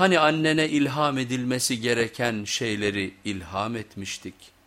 Hani annene ilham edilmesi gereken şeyleri ilham etmiştik.''